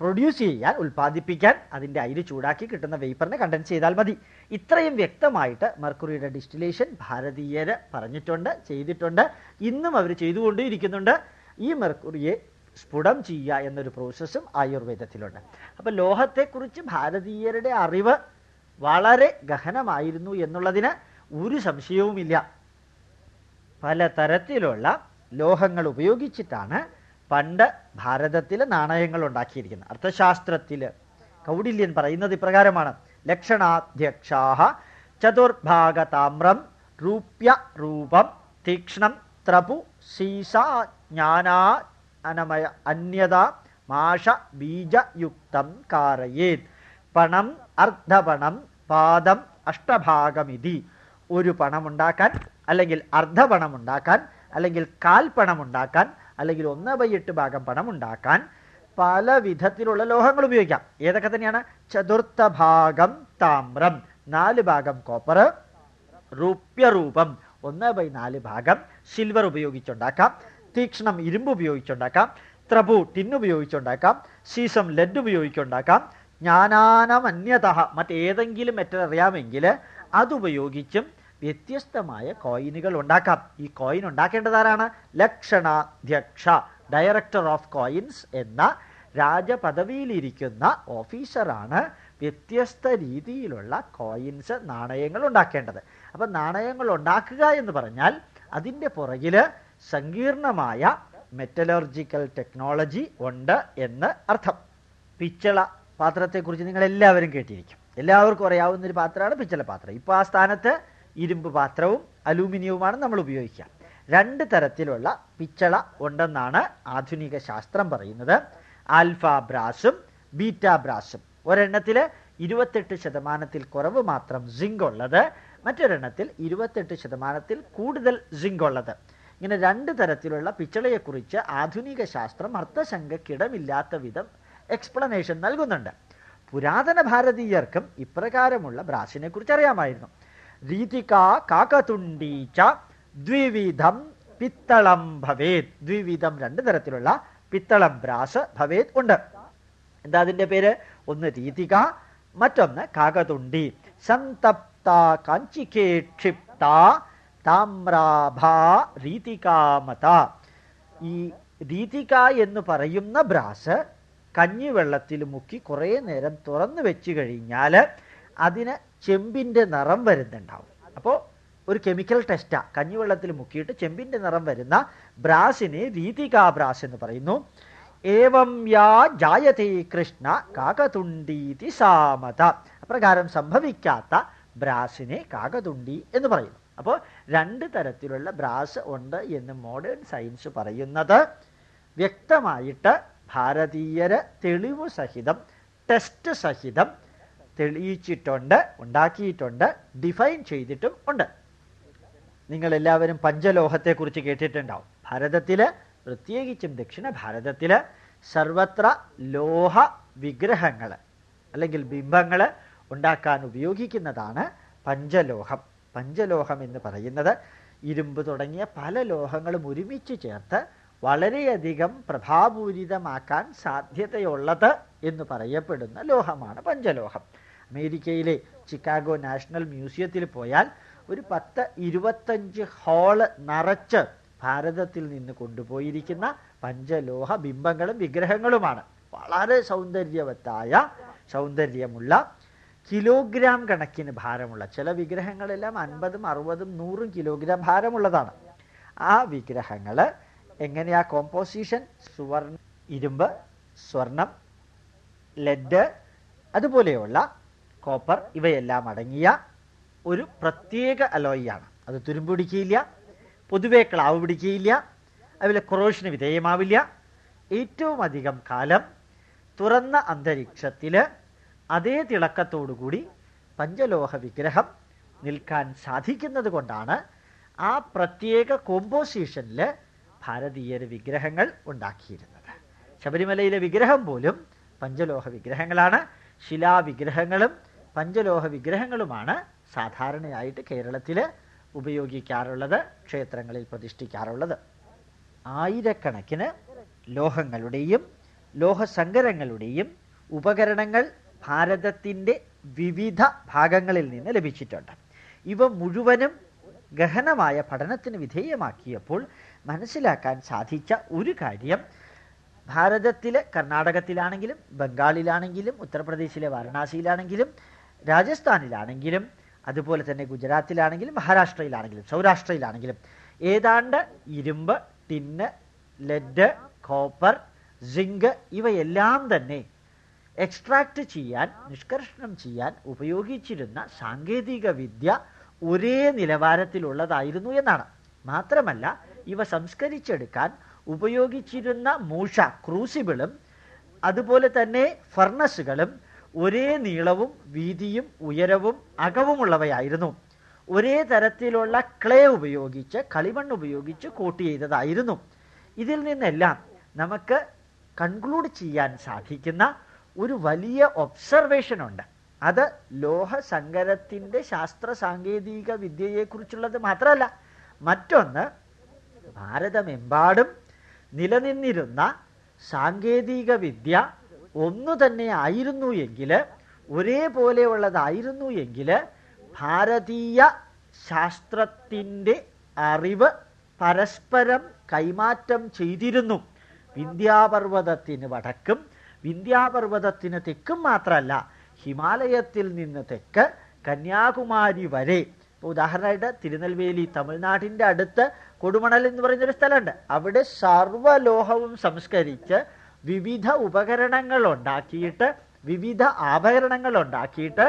പ്രൊഡ്യൂസ് ചെയ്യാൻ ഉൽപ്പാദിപ്പിക്കാൻ അതിന്റെ അയിര് ചൂടാക്കി കിട്ടുന്ന വേപ്പറിനെ കണ്ടൻസ് ചെയ്താൽ മതി. ഇത്രയും വ്യക്തമായിട്ട് മെർക്കുറിയുടെ ഡിസ്റ്റിലേഷൻ ഭാരതീയർ പറഞ്ഞിട്ടുണ്ട് ചെയ്തിട്ടുണ്ട്. ഇന്നും അവർ ചെയ്തുകൊണ്ടേയിരിക്കുന്നുണ്ട് ഈ മെർക്കുറിയെ സ്ഫുടം ചെയ്യുക എന്നൊരു പ്രോസസ്സും ആയുർവേദത്തിലുണ്ട്. അപ്പം ലോഹത്തെക്കുറിച്ച് ഭാരതീയരുടെ അറിവ് വളരെ ഗഹനമായിരുന്നു എന്നുള്ളതിന് ഒരു സംശയവുമില്ല. പലതരത്തിലുള്ള ലോഹങ്ങൾ ഉപയോഗിച്ചിട്ടാണ് പണ്ട് ഭാരതത്തിലെ നാണയങ്ങൾ ഉണ്ടാക്കിയിരിക്കുന്നത്. അർത്ഥശാസ്ത്രത്തിൽ കൗടില്യൻ പറയുന്നത് ഇപ്രകാരമാണ്. ലക്ഷണാധ്യക്ഷാഹ ചതുർഭാഗതാമ്രം രൂപ്യ രൂപം തീക്ഷ്ണം ത്രപു സീസ ജ്ഞാനാ അനമയ അന്യത മാഷ ബീജയുക്തം കാരയേത്. പണം അർദ്ധപണം പാദം അഷ്ടഭാഗമിതി. ഒരു പണമുണ്ടാക്കാൻ അല്ലെങ്കിൽ അർദ്ധപണമുണ്ടാക്കാൻ അല്ലെങ്കിൽ കാൽപ്പണം ഉണ്ടാക്കാൻ അല്ലെങ്കിൽ ഒന്ന് ബൈ എട്ട് ഭാഗം പണം ഉണ്ടാക്കാൻ പല വിധത്തിലുള്ള ലോഹങ്ങൾ ഉപയോഗിക്കാം. ഏതൊക്കെ തന്നെയാണ്? ചതുർത്ഥ ഭാഗം താമ്രം. നാല് ഭാഗം കോപ്പർ രൂപ്യരൂപം. ഒന്ന് ബൈ നാല് ഭാഗം സിൽവർ ഉപയോഗിച്ചുണ്ടാക്കാം. തീക്ഷ്ണം ഇരുമ്പ് ഉപയോഗിച്ചുണ്ടാക്കാം ത്രപു ടിൻ ഉപയോഗിച്ചുണ്ടാക്കാം സീസം ലെഡ് ഉപയോഗിച്ചുണ്ടാക്കാം ജ്ഞാനാനമന്യത മറ്റേതെങ്കിലും മെറ്റൽ അറിയാമെങ്കിൽ അതുപയോഗിച്ചും വ്യത്യസ്തമായ കോയിനുകൾ ഉണ്ടാക്കാം. ഈ കോയിൻ ഉണ്ടാക്കേണ്ടത് ആരാണ്? ലക്ഷണാധ്യക്ഷ ഡയറക്ടർ ഓഫ് കോയിൻസ് എന്ന രാജപദവിയിലിരിക്കുന്ന ഓഫീസറാണ് വ്യത്യസ്ത രീതിയിലുള്ള കോയിൻസ് നാണയങ്ങൾ ഉണ്ടാക്കേണ്ടത്. അപ്പം നാണയങ്ങൾ ഉണ്ടാക്കുക എന്ന് പറഞ്ഞാൽ അതിന്റെ പുറകിൽ സങ്കീർണമായ മെറ്റലർജിക്കൽ ടെക്നോളജി ഉണ്ട് എന്ന് അർത്ഥം. പിച്ചള പാത്രത്തെക്കുറിച്ച് നിങ്ങൾ എല്ലാവരും കേട്ടിരിക്കും. എല്ലാവർക്കും അറിയാവുന്ന ഒരു പാത്രമാണ് പിച്ചള പാത്രം. ഇപ്പോൾ ആ സ്ഥാനത്ത് ഇരുമ്പ് പാത്രവും അലൂമിനിയവുമാണ് നമ്മൾ ഉപയോഗിക്കുക. രണ്ട് തരത്തിലുള്ള പിച്ചള ഉണ്ടെന്നാണ് ആധുനിക ശാസ്ത്രം പറയുന്നത്. ആൽഫ ബ്രാസും ബീറ്റ ബ്രാസും. ഒരെണ്ണത്തിൽ ഇരുപത്തെട്ട് ശതമാനത്തിൽ കുറവ് മാത്രം സിങ്ക് ഉള്ളത്. മറ്റൊരെണ്ണത്തിൽ ഇരുപത്തെട്ട് ശതമാനത്തിൽ കൂടുതൽ സിങ്ക് ഉള്ളത്. ഇങ്ങനെ രണ്ട് തരത്തിലുള്ള പിച്ചളയെക്കുറിച്ച് ആധുനിക ശാസ്ത്രം അർത്ഥശങ്കക്കിടമില്ലാത്ത വിധം എക്സ്പ്ലനേഷൻ നൽകുന്നുണ്ട്. പുരാതന ഭാരതീയർക്കും ഇപ്രകാരമുള്ള ബ്രാസിനെ കുറിച്ച് അറിയാമായിരുന്നു. രീതിക കാക്കതുണ്ടീച്ച ദ്വിവിധം പിത്തളം ഭവേത്. ദ്വിവിധം രണ്ട് തരത്തിലുള്ള പിത്തളം ബ്രാസ് ഭവേത് ഉണ്ട്. എന്താ അതിന്റെ പേര്? ഒന്ന് രീതിക മറ്റൊന്ന് കാകതുണ്ടി സന്തപ്ത കാഞ്ചികേ ക്ഷിപ്ത താമ്രാഭ രീതികാമത. ഈ രീതിക എന്ന് പറയുന്ന ബ്രാസ് കഞ്ഞിവെള്ളത്തിൽ മുക്കി കുറേ നേരം തുറന്നു വെച്ച് കഴിഞ്ഞാൽ അതിന് ചെമ്പിന്റെ നിറം വരുന്നുണ്ടാവും. അപ്പോൾ ഒരു കെമിക്കൽ ടെസ്റ്റാണ് കഞ്ഞിവെള്ളത്തിൽ മുക്കിയിട്ട് ചെമ്പിന്റെ നിറം വരുന്ന ബ്രാസിനെ രീതികാ ബ്രാസ് എന്ന് പറയുന്നു. ഏവം യാ ജായതേ കൃഷ്ണ കാകതുണ്ടീതി സാമത. അപ്രകാരം സംഭവിക്കാത്ത ബ്രാസിനെ കാകതുണ്ടി എന്ന് പറയുന്നു. അപ്പോൾ രണ്ട് തരത്തിലുള്ള ബ്രാസ് ഉണ്ട് എന്ന് മോഡേൺ സയൻസ് പറയുന്നത്. വ്യക്തമായിട്ട് ഭാരതീയര് തെളിവ് സഹിതം ടെസ്റ്റ് സഹിതം തെളിയിച്ചിട്ടുണ്ട് ഉണ്ടാക്കിയിട്ടുണ്ട് ഡിഫൈൻ ചെയ്തിട്ടും ഉണ്ട്. നിങ്ങൾ എല്ലാവരും പഞ്ചലോഹത്തെക്കുറിച്ച് കേട്ടിട്ടുണ്ടാവും. ഭാരതത്തിൽ പ്രത്യേകിച്ചും ദക്ഷിണ ഭാരതത്തിൽ സർവത്ര ലോഹ വിഗ്രഹങ്ങൾ അല്ലെങ്കിൽ ബിംബങ്ങൾ ഉണ്ടാക്കാൻ ഉപയോഗിക്കുന്നതാണ് പഞ്ചലോഹം. പഞ്ചലോഹം എന്ന് പറയുന്നത് ഇരുമ്പ് തുടങ്ങിയ പല ലോഹങ്ങളും ഒരുമിച്ച് ചേർത്ത് വളരെയധികം പ്രഭാപൂരിതമാക്കാൻ സാധ്യതയുള്ളത് എന്ന് പറയപ്പെടുന്ന ലോഹമാണ് പഞ്ചലോഹം. അമേരിക്കയിലെ ചിക്കാഗോ നാഷണൽ മ്യൂസിയത്തിൽ പോയാൽ ഒരു പത്ത് ഇരുപത്തഞ്ച് ഹോൾ നിറച്ച് ഭാരതത്തിൽ നിന്ന് കൊണ്ടുപോയിരിക്കുന്ന പഞ്ചലോഹ ബിംബങ്ങളും വിഗ്രഹങ്ങളുമാണ്. വളരെ സൗന്ദര്യവത്തായ സൗന്ദര്യമുള്ള കിലോഗ്രാം കണക്കിന് ഭാരമുള്ള ചില വിഗ്രഹങ്ങളെല്ലാം അൻപതും അറുപതും നൂറും കിലോഗ്രാം ഭാരമുള്ളതാണ്. ആ വിഗ്രഹങ്ങൾ എങ്ങനെയാ? കോമ്പോസിഷൻ സുവർണ ഇരുമ്പ് സ്വർണം ലെഡ് അതുപോലെയുള്ള കോപ്പർ ഇവയെല്ലാം അടങ്ങിയ ഒരു പ്രത്യേക അലോയിയാണ് അത് തുരുമ്പ് പിടിക്കുകയില്ല പൊതുവെ ക്ലാവ് പിടിക്കുകയില്ല അതുപോലെ ക്രോഷിന് വിധേയമാവില്ല. ഏറ്റവും അധികം കാലം തുറന്ന അന്തരീക്ഷത്തിൽ അതേ തിളക്കത്തോടുകൂടി പഞ്ചലോഹ വിഗ്രഹം നിൽക്കാൻ സാധിക്കുന്നത് കൊണ്ടാണ് ആ പ്രത്യേക കോമ്പോസിഷനിൽ ഭാരതീയർ വിഗ്രഹങ്ങൾ ഉണ്ടാക്കിയിരുന്നത്. ശബരിമലയിലെ വിഗ്രഹം പോലും പഞ്ചലോഹ വിഗ്രഹങ്ങളാണ്. ശിലാവിഗ്രഹങ്ങളും പഞ്ചലോഹ വിഗ്രഹങ്ങളുമാണ് സാധാരണയായിട്ട് കേരളത്തിൽ ഉപയോഗിക്കാറുള്ളത് ക്ഷേത്രങ്ങളിൽ പ്രതിഷ്ഠിക്കാറുള്ളത്. ആയിരക്കണക്കിന് ലോഹങ്ങളുടെയും ലോഹസങ്കരങ്ങളുടെയും ഉപകരണങ്ങൾ ഭാരതത്തിന്റെ വിവിധ ഭാഗങ്ങളിൽ നിന്ന് ലഭിച്ചിട്ടുണ്ട്. ഇവ മുഴുവനും ഗഹനമായ പഠനത്തിന് വിധേയമാക്കിയപ്പോൾ മനസ്സിലാക്കാൻ സാധിച്ച ഒരു കാര്യം. ഭാരതത്തിലെ കർണാടകത്തിലാണെങ്കിലും ബംഗാളിലാണെങ്കിലും ഉത്തർപ്രദേശിലെ വാരണാസിയിലാണെങ്കിലും രാജസ്ഥാനിലാണെങ്കിലും അതുപോലെ തന്നെ ഗുജറാത്തിലാണെങ്കിലും മഹാരാഷ്ട്രയിലാണെങ്കിലും സൗരാഷ്ട്രയിലാണെങ്കിലും ഏതാണ്ട് ഇരുമ്പ് ടിന്ന് ലെഡ് കോപ്പർ സിങ്ക് ഇവയെല്ലാം തന്നെ എക്സ്ട്രാക്ട് ചെയ്യാൻ നിഷ്കർഷണം ചെയ്യാൻ ഉപയോഗിച്ചിരുന്ന സാങ്കേതിക വിദ്യ ഒരേ നിലവാരത്തിലുള്ളതായിരുന്നു എന്നാണ്. മാത്രമല്ല ഇവ സംസ്കരിച്ചെടുക്കാൻ ഉപയോഗിച്ചിരുന്ന മൂഷ ക്രൂസിബിളും അതുപോലെ തന്നെ ഫർണസുകളും ഒരേ നീളവും വീതിയും ഉയരവും അകവുമുള്ളവയായിരുന്നു. ഒരേ തരത്തിലുള്ള ക്ലേ ഉപയോഗിച്ച് കളിമണ്ണ് ഉപയോഗിച്ച് കോട്ട് ചെയ്തതായിരുന്നു. ഇതിൽ നിന്നെല്ലാം നമുക്ക് കൺക്ലൂഡ് ചെയ്യാൻ സാധിക്കുന്ന ഒരു വലിയ ഒബ്സർവേഷൻ ഉണ്ട് അത് ലോഹസങ്കരത്തിന്റെ ശാസ്ത്ര സാങ്കേതിക വിദ്യയെക്കുറിച്ചുള്ളത് മാത്രമല്ല മറ്റൊന്ന് ഭാരതമെമ്പാടും നിലനിന്നിരുന്ന സാങ്കേതിക വിദ്യ ഒന്നു തന്നെ ആയിരുന്നു എങ്കിൽ ഒരേപോലെയുള്ളതായിരുന്നു എങ്കിൽ ഭാരതീയ ശാസ്ത്രത്തിന്റെ അറിവ് പരസ്പരം കൈമാറ്റം ചെയ്തിരുന്നു. വിദ്യാപർവതത്തിന് വടക്കും വിന്ധ്യാപർവതത്തിന് തെക്കും മാത്രമല്ല ഹിമാലയത്തിൽ നിന്ന് തെക്ക് കന്യാകുമാരി വരെ. ഉദാഹരണമായിട്ട് തിരുനെൽവേലി തമിഴ്നാട്ടിന്റെ അടുത്ത് കൊടുമണൽ എന്ന് പറയുന്നൊരു സ്ഥലമുണ്ട്. അവിടെ സർവലോഹവും സംസ്കരിച്ച് വിവിധ ഉപകരണങ്ങൾ ഉണ്ടാക്കിയിട്ട് വിവിധ ആഭരണങ്ങൾ ഉണ്ടാക്കിയിട്ട്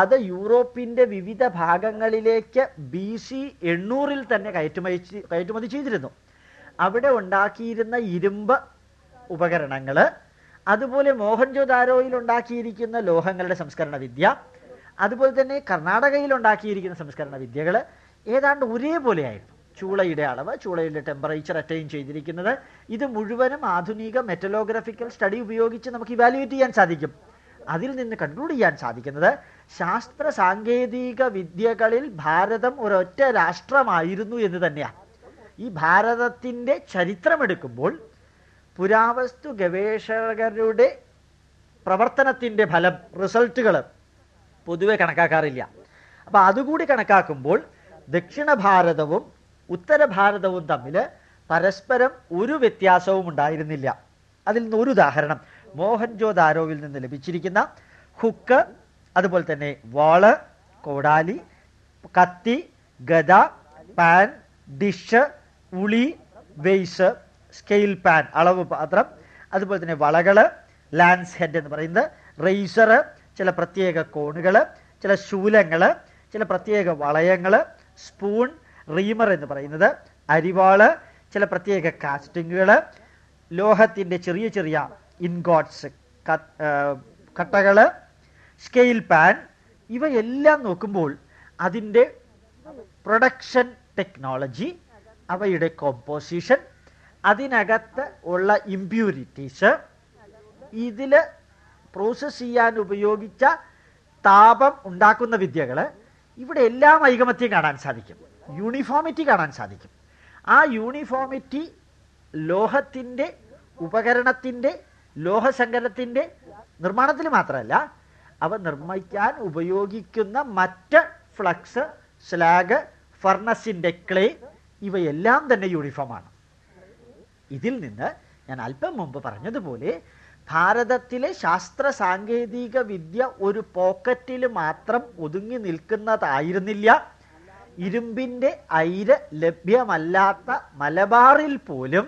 അത് യൂറോപ്പിന്റെ വിവിധ ഭാഗങ്ങളിലേക്ക് ബി സി എണ്ണൂറിൽ തന്നെ കയറ്റുമതി കയറ്റുമതി ചെയ്തിരുന്നു. അവിടെ ഉണ്ടാക്കിയിരുന്ന ഇരുമ്പ് ഉപകരണങ്ങൾ അതുപോലെ മോഹൻജോദാരോയിൽ ഉണ്ടാക്കിയിരിക്കുന്ന ലോഹങ്ങളുടെ സംസ്കരണ വിദ്യ അതുപോലെ തന്നെ കർണാടകയിൽ ഉണ്ടാക്കിയിരിക്കുന്ന സംസ്കരണ വിദ്യകൾ ഏതാണ്ട് ഒരേപോലെയായിരുന്നു. ചൂളയുടെ അളവ് ചൂളയുടെ ടെമ്പറേച്ചർ അറ്റൈൻ ചെയ്തിരിക്കുന്നത്. ഇത് മുഴുവനും ആധുനിക മെറ്റലോഗ്രഫിക്കൽ സ്റ്റഡി ഉപയോഗിച്ച് നമുക്ക് ഇവാലുവേറ്റ് ചെയ്യാൻ സാധിക്കും. അതിൽ നിന്ന് കൺക്ലൂഡ് ചെയ്യാൻ സാധിക്കുന്നത് ശാസ്ത്ര സാങ്കേതിക വിദ്യകളിൽ ഭാരതം ഒരൊറ്റ രാഷ്ട്രമായിരുന്നു എന്ന് തന്നെയാണ് ഈ ഭാരതത്തിന്റെ ചരിത്രമെടുക്കുമ്പോൾ പുരാവസ്തു ഗവേഷകരുടെ പ്രവർത്തനത്തിന്റെ ഫലം റിസൾട്ടുകൾ പൊതുവെ കണക്കാക്കാറില്ല. അപ്പം അതുകൂടി കണക്കാക്കുമ്പോൾ ദക്ഷിണ ഭാരതവും ഉത്തര ഭാരതവും തമ്മിൽ പരസ്പരം ഒരു വ്യത്യാസവും ഉണ്ടായിരുന്നില്ല. അതിൽ നിന്ന് ഒരു ഉദാഹരണം. മോഹൻജോദാരോവിൽ നിന്ന് ലഭിച്ചിരിക്കുന്ന ഹുക്ക് അതുപോലെ തന്നെ വാൾ കോടാലി കത്തി ഗദ പാൻ ഡിഷ് ഉളി വെയ്സ് സ്കെയിൽ പാൻ അളവ് പാത്രം അതുപോലെ തന്നെ വളകൾ ലാൻസ് ഹെഡ് എന്ന് പറയുന്നത് റേസർ ചില പ്രത്യേക കോണുകൾ ചില ശൂലങ്ങൾ ചില പ്രത്യേക വളയങ്ങൾ സ്പൂൺ റീമർ എന്ന് പറയുന്നത് അരിവാൾ ചില പ്രത്യേക കാസ്റ്റിങ്ങുകൾ ലോഹത്തിന്റെ ചെറിയ ചെറിയ ഇൻഗോട്ട്സ് കട്ടകൾ സ്കെയിൽ പാൻ ഇവയെല്ലാം നോക്കുമ്പോൾ അതിന്റെ പ്രൊഡക്ഷൻ ടെക്നോളജി അവയുടെ കോമ്പോസിഷൻ അതിനകത്ത് ഉള്ള ഇമ്പ്യൂരിറ്റീസ് ഇതിൽ പ്രോസസ്സ് ചെയ്യാൻ ഉപയോഗിച്ച താപം ഉണ്ടാക്കുന്ന വിദ്യകൾ ഇവിടെ എല്ലാം ഐകമത്യം കാണാൻ സാധിക്കും. യൂണിഫോമിറ്റി കാണാൻ സാധിക്കും. ആ യൂണിഫോമിറ്റി ലോഹത്തിന്റെ ഉപകരണത്തിന്റെ ലോഹസങ്കരത്തിന്റെ നിർമ്മാണത്തിൽ മാത്രമല്ല അവ നിർമ്മിക്കാൻ ഉപയോഗിക്കുന്ന മറ്റ് ഫ്ലക്സ് സ്ലാഗ് ഫർണസിന്റെ ക്ലേ ഇവയെല്ലാം തന്നെ യൂണിഫോമാണ് ഇതിൽ നിന്ന് ഞാൻ അല്പം മുമ്പ് പറഞ്ഞതുപോലെ ഭാരതത്തിലെ ശാസ്ത്ര സാങ്കേതിക വിദ്യ ഒരു പോക്കറ്റിൽ മാത്രം ഒതുങ്ങി നിൽക്കുന്നതായിരുന്നില്ല. ഇരുമ്പിന്റെ അയിര് ലഭ്യമല്ലാത്ത മലബാറിൽ പോലും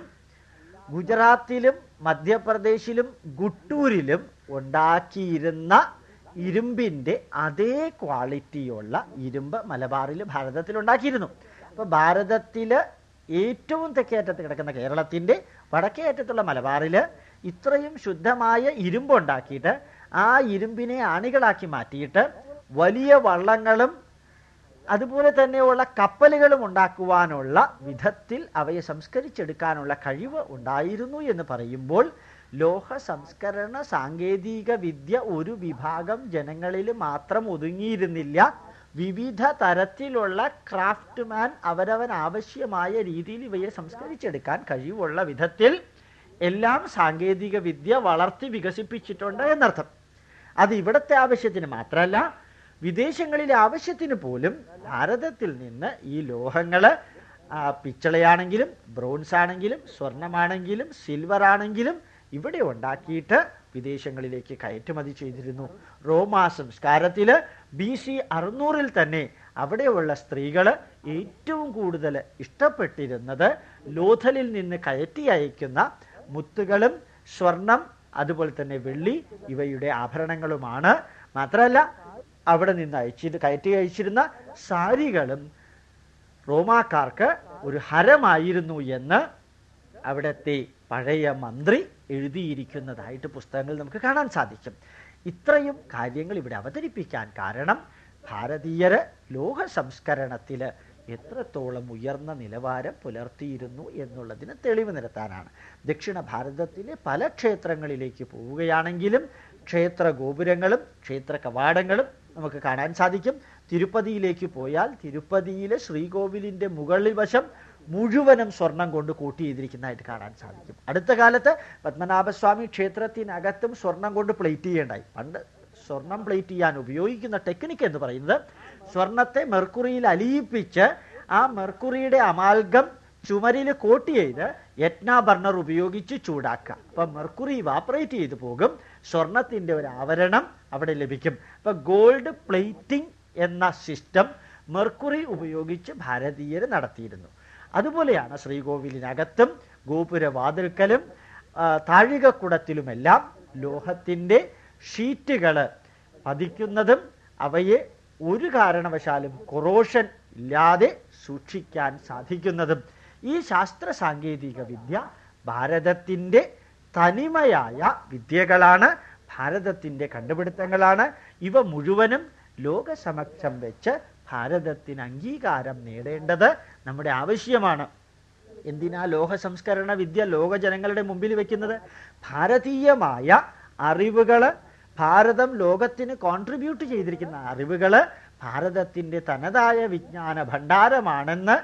ഗുജറാത്തിലും മധ്യപ്രദേശിലും ഗുട്ടൂരിലും ഉണ്ടാക്കിയിരുന്ന ഇരുമ്പിന്റെ അതേ ക്വാളിറ്റിയുള്ള ഇരുമ്പ് മലബാറിൽ ഭാരതത്തിൽ ഉണ്ടാക്കിയിരുന്നു. അപ്പോൾ ഭാരതത്തിൽ ഏറ്റവും തെക്കേറ്റത്ത് കിടക്കുന്ന കേരളത്തിന്റെ വടക്കേ അറ്റത്തുള്ള മലബാറിൽ ഇത്രയും ശുദ്ധമായ ഇരുമ്പുണ്ടാക്കിയിട്ട് ആ ഇരുമ്പിനെ അണികളാക്കി മാറ്റിയിട്ട് വലിയ വള്ളങ്ങളും അതുപോലെ തന്നെയുള്ള കപ്പലുകളും ഉണ്ടാക്കുവാനുള്ള വിധത്തിൽ അവയെ സംസ്കരിച്ചെടുക്കാനുള്ള കഴിവ് ഉണ്ടായിരുന്നു എന്ന് പറയുമ്പോൾ ലോഹ സംസ്കരണ സാങ്കേതിക വിദ്യ ഒരു വിഭാഗം ജനങ്ങളിൽ മാത്രം ഒതുങ്ങിയിരുന്നില്ല. വിവിധ തരത്തിലുള്ള ക്രാഫ്റ്റ്മാൻ അവരവൻ ആവശ്യമായ രീതിയിൽ ഇവയെ സംസ്കരിച്ചെടുക്കാൻ കഴിവുള്ള വിധത്തിൽ എല്ലാം സാങ്കേതിക വിദ്യ വളർത്തി വികസിപ്പിച്ചിട്ടുണ്ട് എന്നർത്ഥം. അത് ഇവിടുത്തെ ആവശ്യത്തിന് മാത്രമല്ല വിദേശങ്ങളിലെ ആവശ്യത്തിന് പോലും ഭാരതത്തിൽ നിന്ന് ഈ ലോഹങ്ങൾ പിച്ചളയാണെങ്കിലും ബ്രോൺസ് ആണെങ്കിലും സ്വർണമാണെങ്കിലും സിൽവർ ആണെങ്കിലും ഇവിടെ ഉണ്ടാക്കിയിട്ട് വിദേശങ്ങളിലേക്ക് കയറ്റുമതി ചെയ്തിരുന്നു. റോമാ സംസ്കാരത്തിൽ ബി സി അറുന്നൂറിൽ തന്നെ അവിടെയുള്ള സ്ത്രീകൾ ഏറ്റവും കൂടുതൽ ഇഷ്ടപ്പെട്ടിരുന്നത് ലോഥലിൽ നിന്ന് കയറ്റി അയക്കുന്ന മുത്തുകളും സ്വർണം അതുപോലെ തന്നെ വെള്ളി ഇവയുടെ ആഭരണങ്ങളുമാണ്. മാത്രമല്ല അവിടെ നിന്ന് അയച്ചിട്ട് കയറ്റി അയച്ചിരുന്ന സാരികളും റോമാക്കാർക്ക് ഒരു ഹരമായിരുന്നു എന്ന് അവിടുത്തെ പഴയ മന്ത്രി എഴുതിയിരിക്കുന്നതായിട്ട് പുസ്തകങ്ങൾ നമുക്ക് കാണാൻ സാധിക്കും. ഇത്രയും കാര്യങ്ങൾ ഇവിടെ അവതരിപ്പിക്കാൻ കാരണം ഭാരതീയര് ലോക സംസ്കരണത്തിൽ എത്രത്തോളം ഉയർന്ന നിലവാരം പുലർത്തിയിരുന്നു എന്നുള്ളതിന് തെളിവ് നിരത്താനാണ്. ദക്ഷിണ ഭാരതത്തിലെ പല ക്ഷേത്രങ്ങളിലേക്ക് പോവുകയാണെങ്കിലും ക്ഷേത്ര ഗോപുരങ്ങളും ക്ഷേത്ര കവാടങ്ങളും നമുക്ക് കാണാൻ സാധിക്കും. തിരുപ്പതിയിലേക്ക് പോയാൽ തിരുപ്പതിയിലെ ശ്രീകോവിലിന്റെ മുകളിൽ വശം മുഴുവനും സ്വർണം കൊണ്ട് കൂട്ടി ചെയ്തിരിക്കുന്നതായിട്ട് കാണാൻ സാധിക്കും. അടുത്ത കാലത്ത് പത്മനാഭസ്വാമി ക്ഷേത്രത്തിനകത്തും സ്വർണം കൊണ്ട് പ്ലേറ്റ് ചെയ്യേണ്ടായി. പണ്ട് സ്വർണം പ്ലേറ്റ് ചെയ്യാൻ ഉപയോഗിക്കുന്ന ടെക്നിക്ക് എന്ന് പറയുന്നത് സ്വർണത്തെ മെർക്കുറിയിൽ അലിയിപ്പിച്ച് ആ മെർക്കുറിയുടെ അമാൽഗം ചുമരിൽ കോട്ട് ചെയ്ത് യത്ന ബർണർ ഉപയോഗിച്ച് ചൂടാക്കുക. അപ്പൊ മെർക്കുറി വാപ്പറേറ്റ് ചെയ്തു പോകും. സ്വർണത്തിന്റെ ഒരു ആവരണം അവിടെ ലഭിക്കും. അപ്പൊ ഗോൾഡ് പ്ലേറ്റിംഗ് എന്ന സിസ്റ്റം മെർക്കുറി ഉപയോഗിച്ച് ഭാരതീയർ നടത്തിയിരുന്നു. അതുപോലെയാണ് ശ്രീകോവിലിനകത്തും ഗോപുരവാതിൽക്കലും താഴികക്കുടത്തിലുമെല്ലാം ലോഹത്തിന്റെ ഷീറ്റുകൾ പതിക്കുന്നതും അവയെ ഒരു കാരണവശാലും കൊറോഷൻ ഇല്ലാതെ സൂക്ഷിക്കാൻ സാധിക്കുന്നതും. ഈ ശാസ്ത്ര സാങ്കേതിക വിദ്യ ഭാരതത്തിന്റെ തനിമയായ വിദ്യകളാണ് ഭാരതത്തിന്റെ കണ്ടുപിടുത്തങ്ങളാണ്. ഇവ മുഴുവനും ലോകസമക്ഷം വെച്ച് ഭാരതത്തിന് അംഗീകാരം നേടേണ്ടത് നമ്മുടെ ആവശ്യമാണ്. എന്തിനാ ലോക സംസ്കരണ വിദ്യ ലോക ജനങ്ങളുടെ മുമ്പിൽ വെക്കുന്നത്? ഭാരതീയമായ അറിവുകൾ ഭാരതം ലോകത്തിന് കോൺട്രിബ്യൂട്ട് ചെയ്തിരിക്കുന്ന അറിവുകൾ ഭാരതത്തിന്റെ തനതായ വിജ്ഞാന ഭണ്ഡാരമാണെന്ന്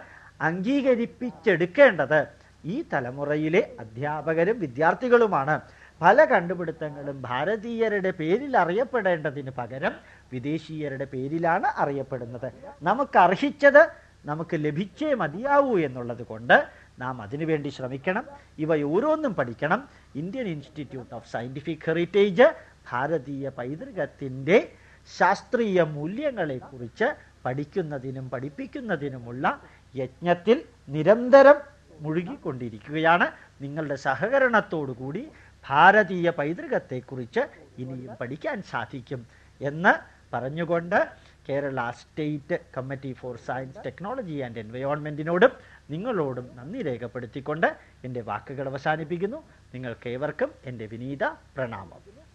അംഗീകരിപ്പിച്ചെടുക്കേണ്ടത് ഈ തലമുറയിലെ അധ്യാപകരും വിദ്യാർത്ഥികളുമാണ്. പല കണ്ടുപിടുത്തങ്ങളും ഭാരതീയരുടെ പേരിൽ അറിയപ്പെടേണ്ടതിന് പകരം വിദേശീയരുടെ പേരിലാണ് അറിയപ്പെടുന്നത്. നമുക്ക് അർഹിച്ചത് നമുക്ക് ലഭിച്ചേ മതിയാവൂ എന്നുള്ളത് കൊണ്ട് നാം അതിനുവേണ്ടി ശ്രമിക്കണം. ഇവ ഓരോന്നും പഠിക്കണം. Indian Institute of Scientific Heritage ഭാരതീയ പൈതൃകത്തിന്റെ ശാസ്ത്രീയ മൂല്യങ്ങളെക്കുറിച്ച് പഠിക്കുന്നതിനും പഠിപ്പിക്കുന്നതിനുമുള്ള യജ്ഞത്തിൽ നിരന്തരം മുഴുകിക്കൊണ്ടിരിക്കുകയാണ്. നിങ്ങളുടെ സഹകരണത്തോടുകൂടി ഭാരതീയ പൈതൃകത്തെക്കുറിച്ച് ഇനിയും പഠിക്കാൻ സാധിക്കും എന്ന് പറഞ്ഞുകൊണ്ട് Kerala State Committee for Science Technology and എൻവയോൺമെന്റിനോടും നിങ്ങളോടും നന്ദി രേഖപ്പെടുത്തിക്കൊണ്ട് എന്റെ വാക്കുകൾ അവസാനിപ്പിക്കുന്നു. നിങ്ങൾക്കേവർക്കും എന്റെ വിനീത പ്രണാമം.